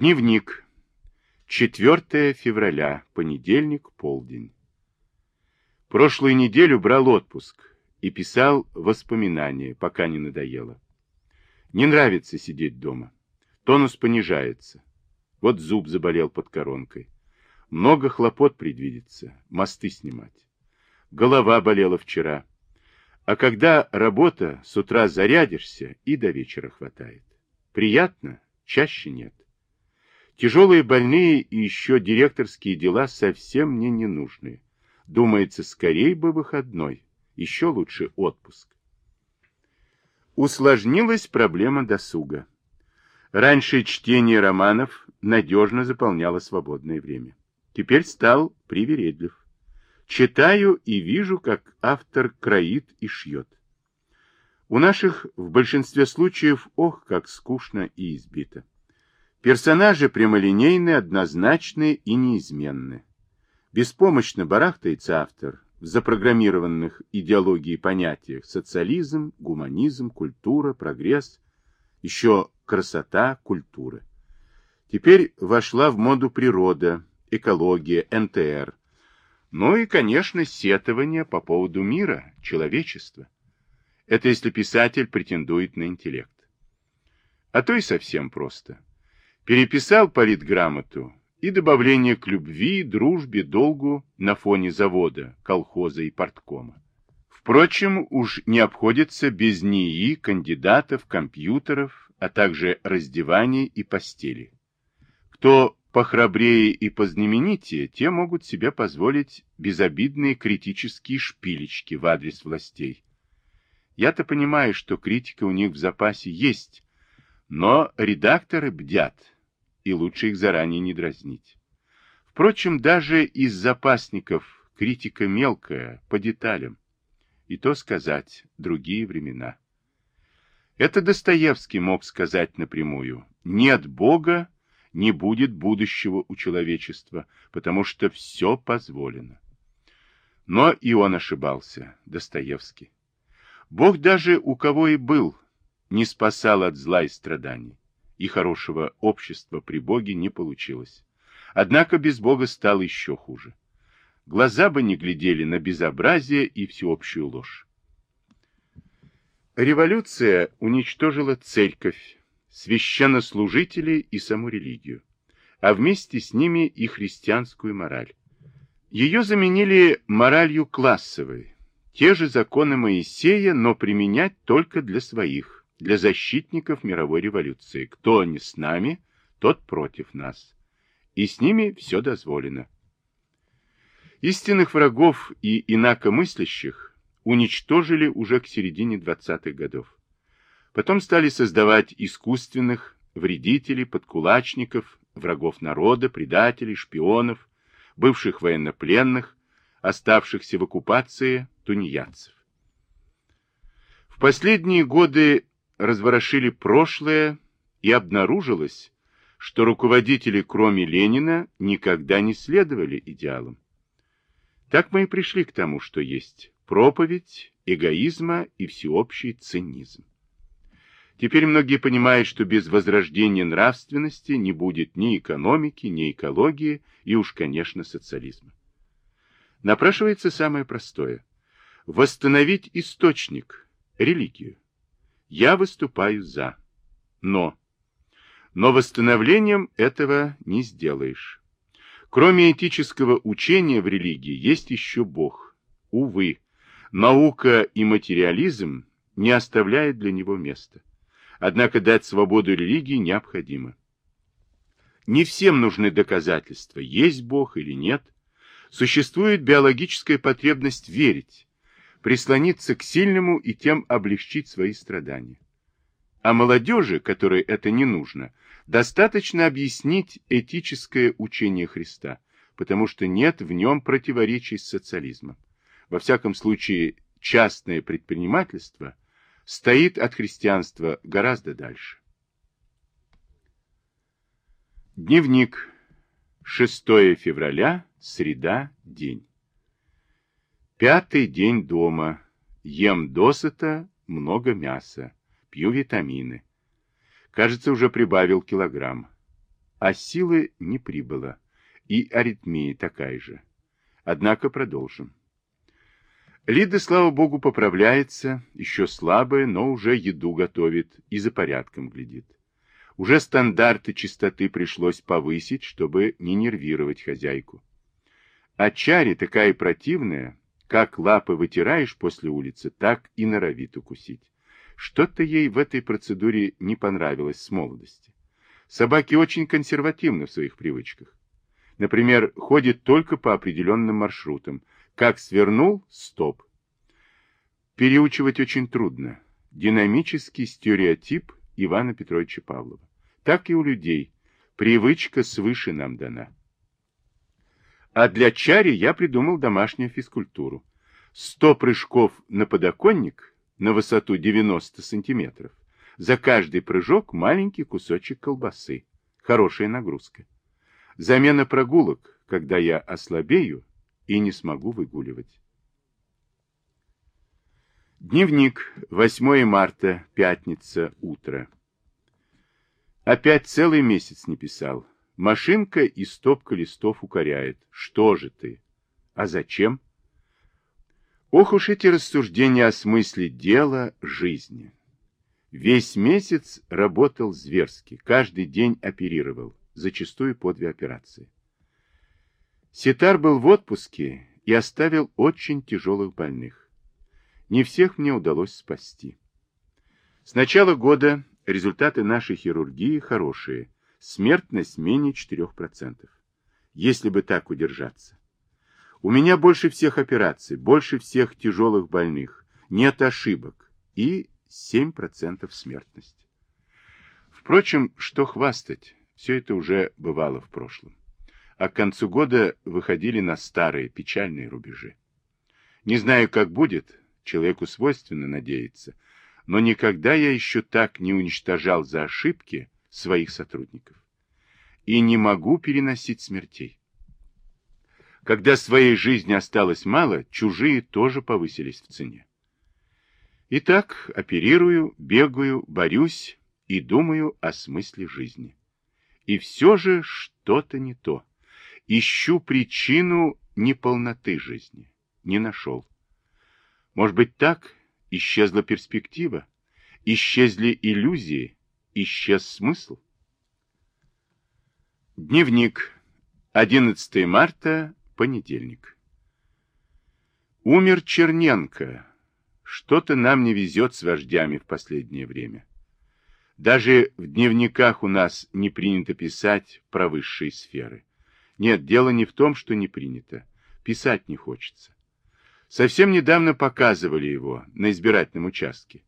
Дневник. 4 февраля, понедельник, полдень. Прошлую неделю брал отпуск и писал воспоминания, пока не надоело. Не нравится сидеть дома. Тонус понижается. Вот зуб заболел под коронкой. Много хлопот предвидится, мосты снимать. Голова болела вчера. А когда работа, с утра зарядишься и до вечера хватает. Приятно, чаще нет. Тяжелые больные и еще директорские дела совсем мне не нужны. Думается, скорей бы выходной, еще лучше отпуск. Усложнилась проблема досуга. Раньше чтение романов надежно заполняло свободное время. Теперь стал привередлив. Читаю и вижу, как автор кроит и шьет. У наших в большинстве случаев, ох, как скучно и избито. Персонажи прямолинейны, однозначны и неизменны. Беспомощно барахтается автор в запрограммированных идеологией понятиях социализм, гуманизм, культура, прогресс, еще красота, культура. Теперь вошла в моду природа, экология, НТР. Ну и, конечно, сетование по поводу мира, человечества. Это если писатель претендует на интеллект. А то и совсем просто. Переписал политграмоту и добавление к любви, дружбе, долгу на фоне завода, колхоза и порткома. Впрочем, уж не обходится без НИИ, кандидатов, компьютеров, а также раздеваний и постели. Кто похрабрее и познаменитее, те могут себе позволить безобидные критические шпилечки в адрес властей. Я-то понимаю, что критика у них в запасе есть, но редакторы бдят, и лучше их заранее не дразнить. Впрочем, даже из запасников критика мелкая, по деталям. И то сказать, другие времена. Это Достоевский мог сказать напрямую. Нет Бога, не будет будущего у человечества, потому что все позволено. Но и он ошибался, Достоевский. Бог даже у кого и был, не спасал от зла и страданий и хорошего общества при Боге не получилось. Однако без Бога стало еще хуже. Глаза бы не глядели на безобразие и всеобщую ложь. Революция уничтожила церковь, священнослужителей и саму религию, а вместе с ними и христианскую мораль. Ее заменили моралью классовой, те же законы Моисея, но применять только для своих, для защитников мировой революции. Кто не с нами, тот против нас. И с ними все дозволено. Истинных врагов и инакомыслящих уничтожили уже к середине 20-х годов. Потом стали создавать искусственных вредителей, подкулачников, врагов народа, предателей, шпионов, бывших военнопленных, оставшихся в оккупации тунеядцев. В последние годы разворошили прошлое, и обнаружилось, что руководители, кроме Ленина, никогда не следовали идеалам. Так мы и пришли к тому, что есть проповедь эгоизма и всеобщий цинизм. Теперь многие понимают, что без возрождения нравственности не будет ни экономики, ни экологии и уж, конечно, социализма. Напрашивается самое простое – восстановить источник, религию. Я выступаю за. Но. Но восстановлением этого не сделаешь. Кроме этического учения в религии есть еще Бог. Увы, наука и материализм не оставляют для него места. Однако дать свободу религии необходимо. Не всем нужны доказательства, есть Бог или нет. Существует биологическая потребность верить, прислониться к сильному и тем облегчить свои страдания. А молодежи, которой это не нужно, достаточно объяснить этическое учение Христа, потому что нет в нем противоречий с социализмом. Во всяком случае, частное предпринимательство стоит от христианства гораздо дальше. Дневник. 6 февраля, среда, день. Пятый день дома. Ем досыта, много мяса. Пью витамины. Кажется, уже прибавил килограмм. а силы не прибыло, и аритмия такая же. Однако продолжим. Лида, слава богу, поправляется, еще слабая, но уже еду готовит и за порядком глядит. Уже стандарты чистоты пришлось повысить, чтобы не нервировать хозяйку. А чари такая противная, как лапы вытираешь после улицы, так и норовит укусить. Что-то ей в этой процедуре не понравилось с молодости. Собаки очень консервативны в своих привычках. Например, ходит только по определенным маршрутам. Как свернул – стоп. Переучивать очень трудно. Динамический стереотип Ивана Петровича Павлова. Так и у людей. Привычка свыше нам дана. А для чари я придумал домашнюю физкультуру. 100 прыжков на подоконник на высоту 90 сантиметров за каждый прыжок маленький кусочек колбасы. Хорошая нагрузка. Замена прогулок, когда я ослабею и не смогу выгуливать. Дневник. 8 марта. Пятница. Утро. Опять целый месяц не писал. Машинка и стопка листов укоряет. Что же ты? А зачем? Ох уж эти рассуждения о смысле дела, жизни. Весь месяц работал зверски, каждый день оперировал, зачастую по две операции. Ситар был в отпуске и оставил очень тяжелых больных. Не всех мне удалось спасти. С начала года результаты нашей хирургии хорошие, смертность менее 4%. Если бы так удержаться. У меня больше всех операций, больше всех тяжелых больных, нет ошибок и 7% смертности. Впрочем, что хвастать, все это уже бывало в прошлом. А к концу года выходили на старые печальные рубежи. Не знаю, как будет, человеку свойственно надеяться, но никогда я еще так не уничтожал за ошибки своих сотрудников. И не могу переносить смертей. Когда своей жизни осталось мало, чужие тоже повысились в цене. Итак, оперирую, бегаю, борюсь и думаю о смысле жизни. И все же что-то не то. Ищу причину неполноты жизни. Не нашел. Может быть так? Исчезла перспектива? Исчезли иллюзии? Исчез смысл? Дневник. 11 марта, понедельник. Умер Черненко, что-то нам не везет с вождями в последнее время. Даже в дневниках у нас не принято писать про высшие сферы. Нет, дело не в том, что не принято. Писать не хочется. Совсем недавно показывали его на избирательном участке.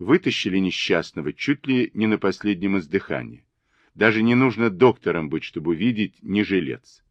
Вытащили несчастного чуть ли не на последнем издыхании. Даже не нужно доктором быть, чтобы увидеть не жилец.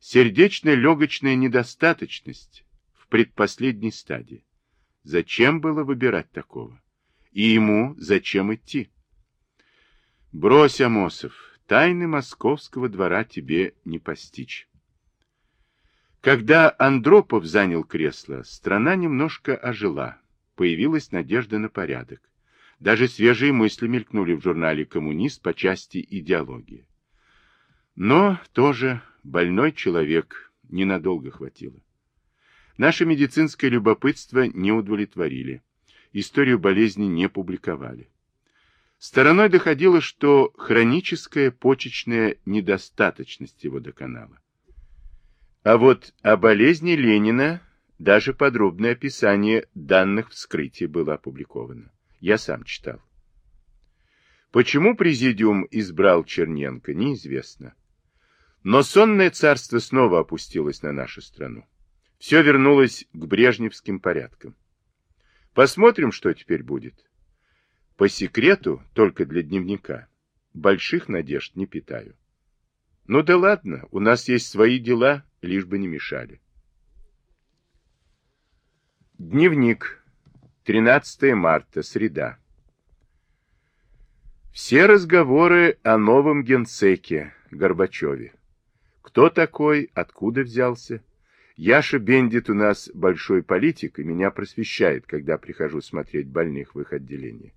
Сердечная легочная недостаточность в предпоследней стадии. Зачем было выбирать такого? И ему зачем идти? Брось, Амосов, тайны московского двора тебе не постичь. Когда Андропов занял кресло, страна немножко ожила, появилась надежда на порядок. Даже свежие мысли мелькнули в журнале «Коммунист» по части идеологии. Но тоже больной человек ненадолго хватило. Наше медицинское любопытство не удовлетворили. Историю болезни не публиковали. Стороной доходило, что хроническая почечная недостаточность его доконала. А вот о болезни Ленина даже подробное описание данных вскрытия было опубликовано. Я сам читал. Почему президиум избрал Черненко, неизвестно. Но сонное царство снова опустилось на нашу страну. Все вернулось к брежневским порядкам. Посмотрим, что теперь будет. По секрету, только для дневника, больших надежд не питаю. Ну да ладно, у нас есть свои дела, лишь бы не мешали. Дневник. 13 марта, среда. Все разговоры о новом генсеке Горбачеве. Кто такой, откуда взялся? Яша Бендит у нас большой политик и меня просвещает, когда прихожу смотреть больных в их отделении.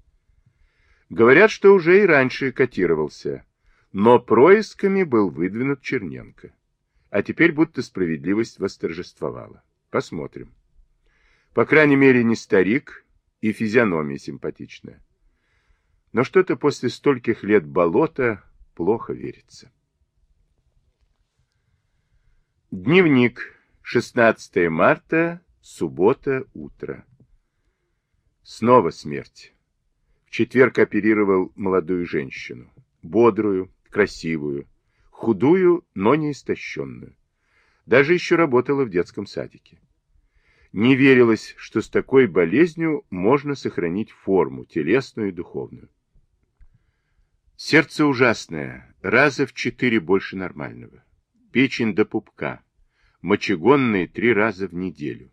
Говорят, что уже и раньше котировался, Но происками был выдвинут Черненко. А теперь будто справедливость восторжествовала. Посмотрим. По крайней мере, не старик и физиономия симпатичная. Но что-то после стольких лет болота плохо верится. Дневник. 16 марта, суббота, утро. Снова смерть. В четверг оперировал молодую женщину. Бодрую, красивую, худую, но не истощенную. Даже еще работала в детском садике. Не верилось, что с такой болезнью можно сохранить форму, телесную и духовную. Сердце ужасное, раза в четыре больше нормального. Печень до пупка, мочегонные три раза в неделю.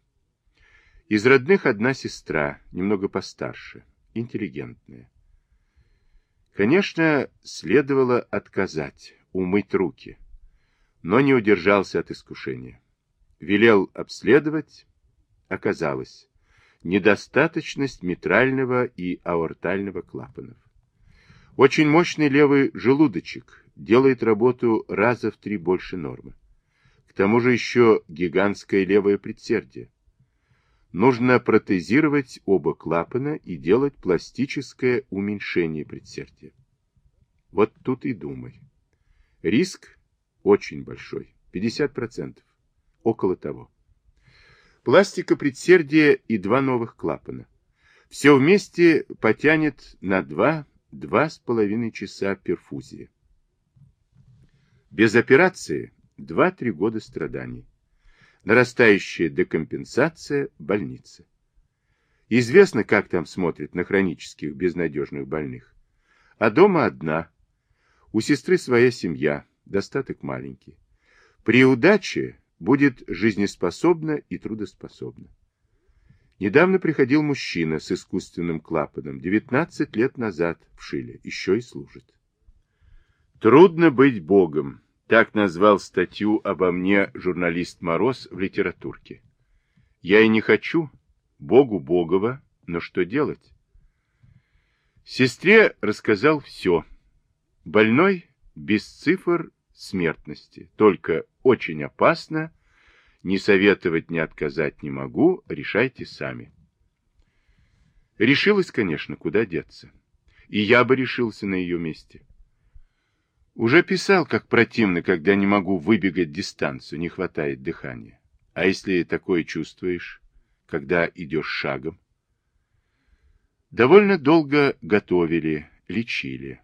Из родных одна сестра, немного постарше, интеллигентная. Конечно, следовало отказать, умыть руки, но не удержался от искушения. Велел обследовать, оказалось, недостаточность митрального и аортального клапанов. Очень мощный левый желудочек делает работу раза в три больше нормы. К тому же еще гигантское левое предсердие. Нужно протезировать оба клапана и делать пластическое уменьшение предсердия. Вот тут и думай. Риск очень большой, 50%, около того. Пластика предсердия и два новых клапана. Все вместе потянет на два, два с половиной часа перфузии. Без операции 2-3 года страданий нарастающая декомпенсация больницы. Известно, как там смотрят на хронических безнадежных больных. А дома одна. У сестры своя семья, достаток маленький. При удаче будет жизнеспособна и трудоспособна. Недавно приходил мужчина с искусственным клапаном, 19 лет назад в Шиле, еще и служит. Трудно быть Богом, так назвал статью обо мне журналист Мороз в литературке. Я и не хочу, Богу Богова, но что делать? Сестре рассказал все. Больной без цифр смертности, только очень опасно, не советовать, не отказать не могу, решайте сами. Решилась, конечно, куда деться. И я бы решился на ее месте. Уже писал, как противно, когда не могу выбегать дистанцию, не хватает дыхания. А если такое чувствуешь, когда идешь шагом? Довольно долго готовили, лечили.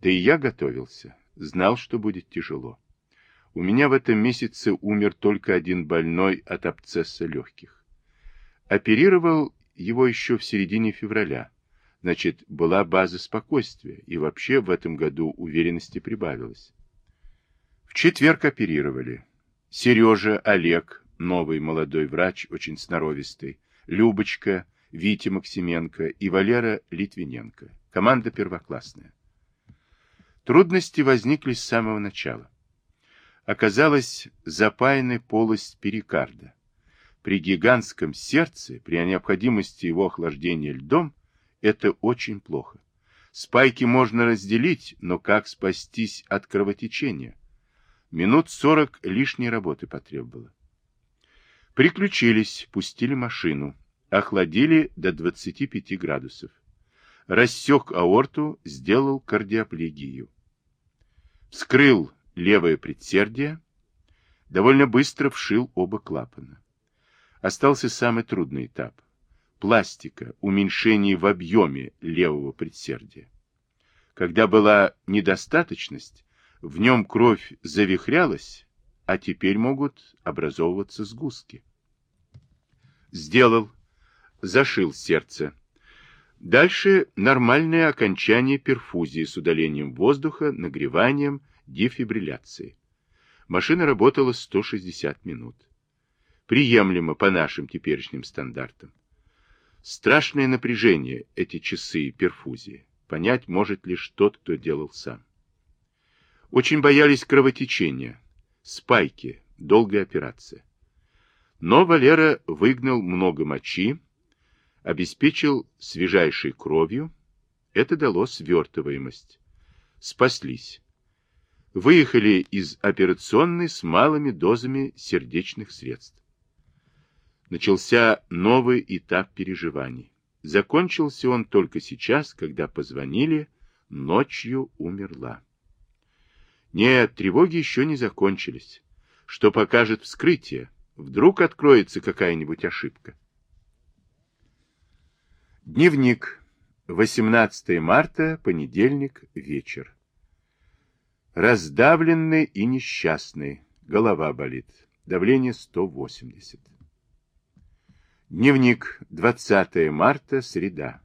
Да и я готовился, знал, что будет тяжело. У меня в этом месяце умер только один больной от абсцесса легких. Оперировал его еще в середине февраля. Значит, была база спокойствия, и вообще в этом году уверенности прибавилось. В четверг оперировали. Сережа, Олег, новый молодой врач, очень сноровистый, Любочка, Витя Максименко и Валера Литвиненко. Команда первоклассная. Трудности возникли с самого начала. Оказалась запаянная полость перикарда. При гигантском сердце, при необходимости его охлаждения льдом, это очень плохо. Спайки можно разделить, но как спастись от кровотечения? Минут сорок лишней работы потребовало. Приключились, пустили машину, охладили до 25 градусов. Рассек аорту, сделал кардиоплегию. Вскрыл левое предсердие, довольно быстро вшил оба клапана. Остался самый трудный этап пластика, уменьшение в объеме левого предсердия. Когда была недостаточность, в нем кровь завихрялась, а теперь могут образовываться сгустки. Сделал, зашил сердце. Дальше нормальное окончание перфузии с удалением воздуха, нагреванием, дефибрилляцией. Машина работала 160 минут. Приемлемо по нашим теперешним стандартам. Страшное напряжение эти часы перфузии. Понять может лишь тот, кто делал сам. Очень боялись кровотечения, спайки, долгая операция. Но Валера выгнал много мочи, обеспечил свежайшей кровью. Это дало свертываемость. Спаслись. выехали из операционной с малыми дозами сердечных средств. Начался новый этап переживаний. Закончился он только сейчас, когда позвонили, ночью умерла. Нет, тревоги еще не закончились. Что покажет вскрытие? Вдруг откроется какая-нибудь ошибка. Дневник. 18 марта, понедельник, вечер. Раздавленный и несчастный. Голова болит. Давление 180. Дневник. 20 марта, среда.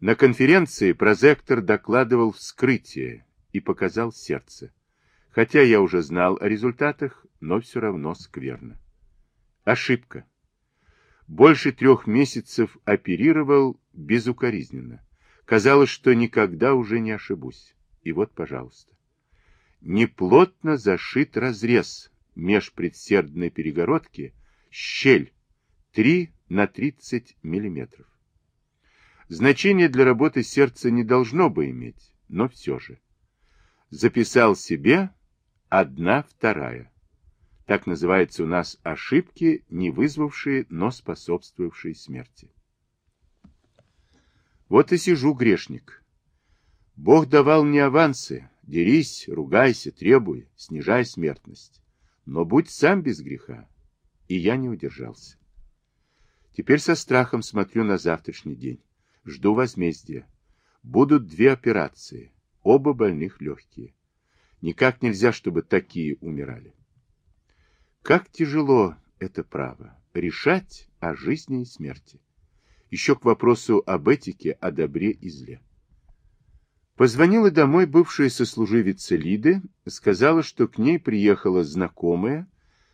На конференции прозектор докладывал вскрытие и показал сердце. Хотя я уже знал о результатах, но все равно скверно. Ошибка. Больше трех месяцев оперировал безукоризненно. Казалось, что никогда уже не ошибусь. И вот, пожалуйста. Неплотно зашит разрез межпредсердной перегородки, щель 3 на 30 миллиметров. Значение для работы сердца не должно бы иметь, но все же. Записал себе одна вторая. Так называется у нас ошибки, не вызвавшие, но способствовавшие смерти. Вот и сижу, грешник. Бог давал мне авансы. Дерись, ругайся, требуй, снижай смертность. Но будь сам без греха. И я не удержался. Теперь со страхом смотрю на завтрашний день. Жду возмездия. Будут две операции. Оба больных легкие. Никак нельзя, чтобы такие умирали. Как тяжело это право — решать о жизни и смерти. Еще к вопросу об этике, о добре и зле. Позвонила домой бывшая сослуживица Лиды, сказала, что к ней приехала знакомая,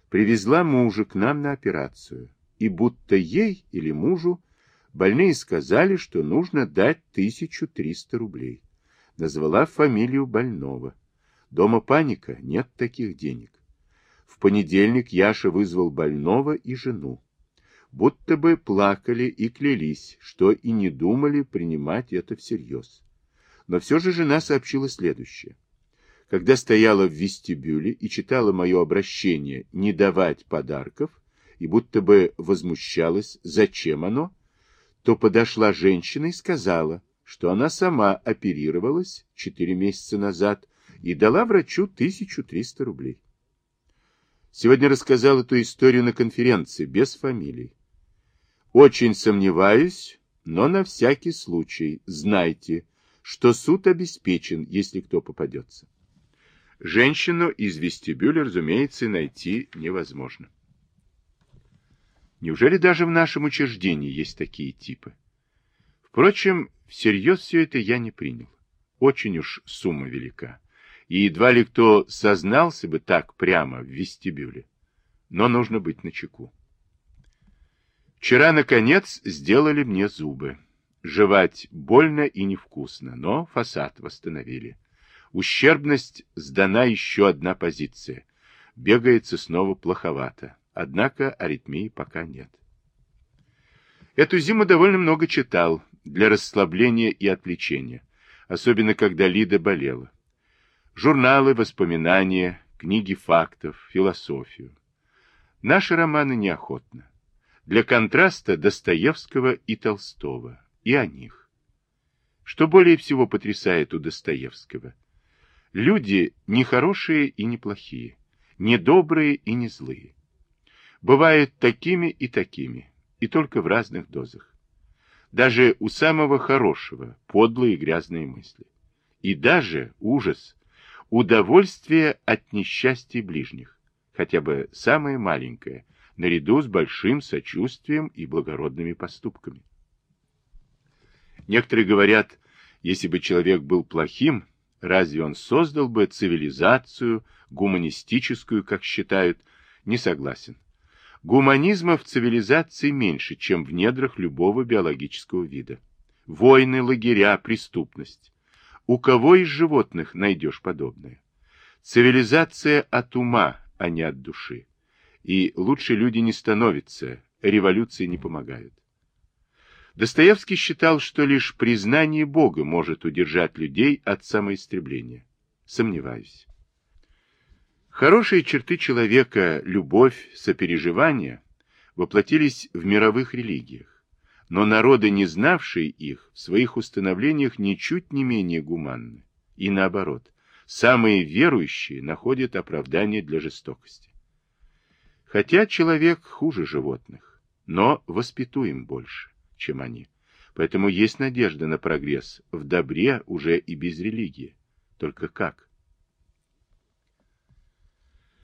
привезла мужа к нам на операцию, и будто ей или мужу больные сказали, что нужно дать 1300 рублей. Назвала фамилию больного. Дома паника, нет таких денег. В понедельник Яша вызвал больного и жену. Будто бы плакали и клялись, что и не думали принимать это всерьез. Но все же жена сообщила следующее. Когда стояла в вестибюле и читала мое обращение не давать подарков, и будто бы возмущалась, зачем оно, то подошла женщина и сказала, что она сама оперировалась четыре месяца назад и дала врачу 1300 рублей. Сегодня рассказал эту историю на конференции, без фамилий. Очень сомневаюсь, но на всякий случай знайте, что суд обеспечен, если кто попадется. Женщину из вестибюля, разумеется, найти невозможно. Неужели даже в нашем учреждении есть такие типы? Впрочем, всерьез все это я не принял. Очень уж сумма велика и едва ли кто сознался бы так прямо в вестибюле. Но нужно быть начеку. Вчера, наконец, сделали мне зубы. Жевать больно и невкусно, но фасад восстановили. Ущербность сдана еще одна позиция. Бегается снова плоховато, однако аритмии пока нет. Эту зиму довольно много читал для расслабления и отвлечения, особенно когда Лида болела журналы, воспоминания, книги фактов, философию. Наши романы неохотно. Для контраста Достоевского и Толстого, и о них. Что более всего потрясает у Достоевского? Люди не хорошие и не плохие, не добрые и не злые. Бывают такими и такими, и только в разных дозах. Даже у самого хорошего подлые и грязные мысли. И даже ужас удовольствие от несчастья ближних, хотя бы самое маленькое, наряду с большим сочувствием и благородными поступками. Некоторые говорят, если бы человек был плохим, разве он создал бы цивилизацию, гуманистическую, как считают, не согласен. Гуманизма в цивилизации меньше, чем в недрах любого биологического вида. Войны, лагеря, преступность. У кого из животных найдешь подобное? Цивилизация от ума, а не от души. И лучше люди не становятся, революции не помогают. Достоевский считал, что лишь признание Бога может удержать людей от самоистребления. Сомневаюсь. Хорошие черты человека, любовь, сопереживание, воплотились в мировых религиях, но народы, не знавшие их, в своих установлениях ничуть не менее гуманны. И наоборот, самые верующие находят оправдание для жестокости. Хотя человек хуже животных, но воспитуем больше, чем они. Поэтому есть надежда на прогресс в добре уже и без религии. Только как?